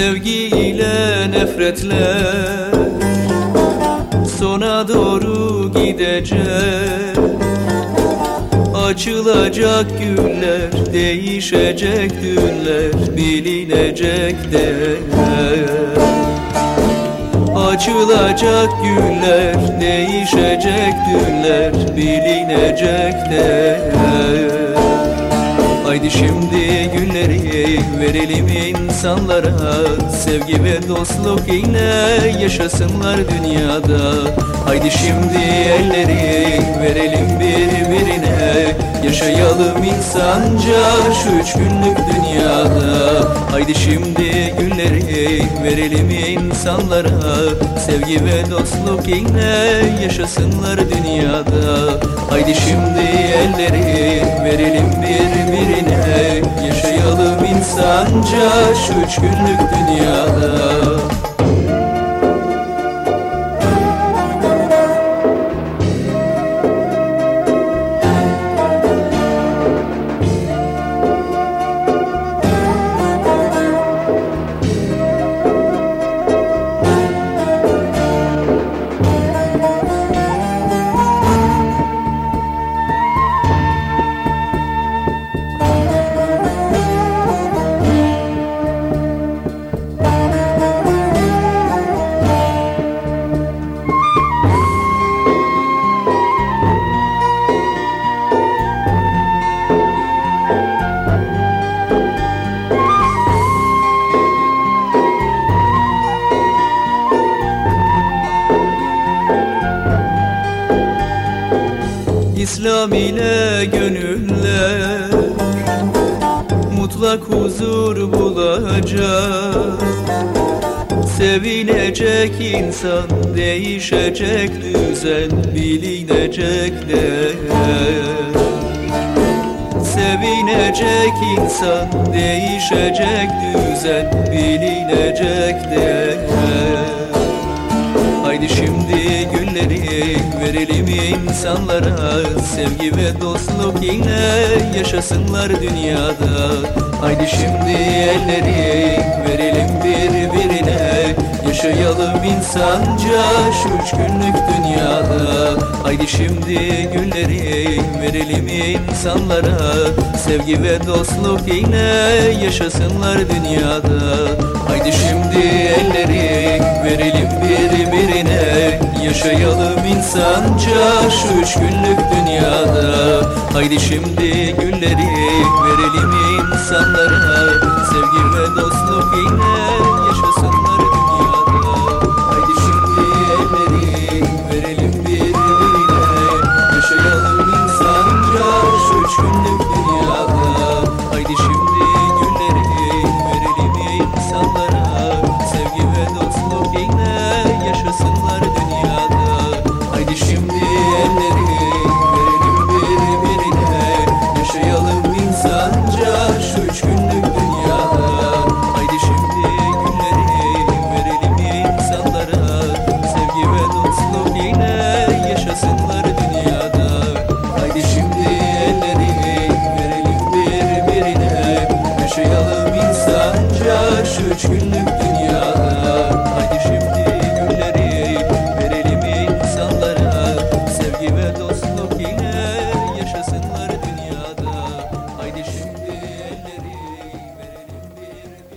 Sevgiyle nefretler Sona doğru gidecek Açılacak güller Değişecek dünler Bilinecek değer. Açılacak güller Değişecek dünler Bilinecek değer Haydi şimdi günleri verelim insanlara. Sevgi ve dostluk yine yaşasınlar dünyada. Haydi şimdi elleri verelim birbirine Yaşayalım insanca şu üç günlük dünyada. Haydi şimdi günleri verelim insanlara. Sevgi ve dostluk yine yaşasınlar dünyada. Haydi şimdi elleri verelim birbirine. Yaşayalım insanca şu üç günlük dünyada İslam ile gönüller Mutlak huzur bulacak. Sevilecek insan Değişecek düzen Bilinecek değer Sevinecek insan Değişecek düzen Bilinecek değer Haydi şimdi günleri verelim insanlara. Sevgi ve dostluk yine yaşasınlar dünyada. Haydi şimdi elleri verelim birbirine. Yaşayalım insanca şu üç günlük dünyada. Haydi şimdi günleri verelim insanlara. Sevgi ve dostluk yine yaşasınlar dünyada. Haydi şimdi elleri İnsanca şu üç günlük dünyada. Haydi şimdi günleri verelim insanlara. Sevgi ve dostluk yine üç günlük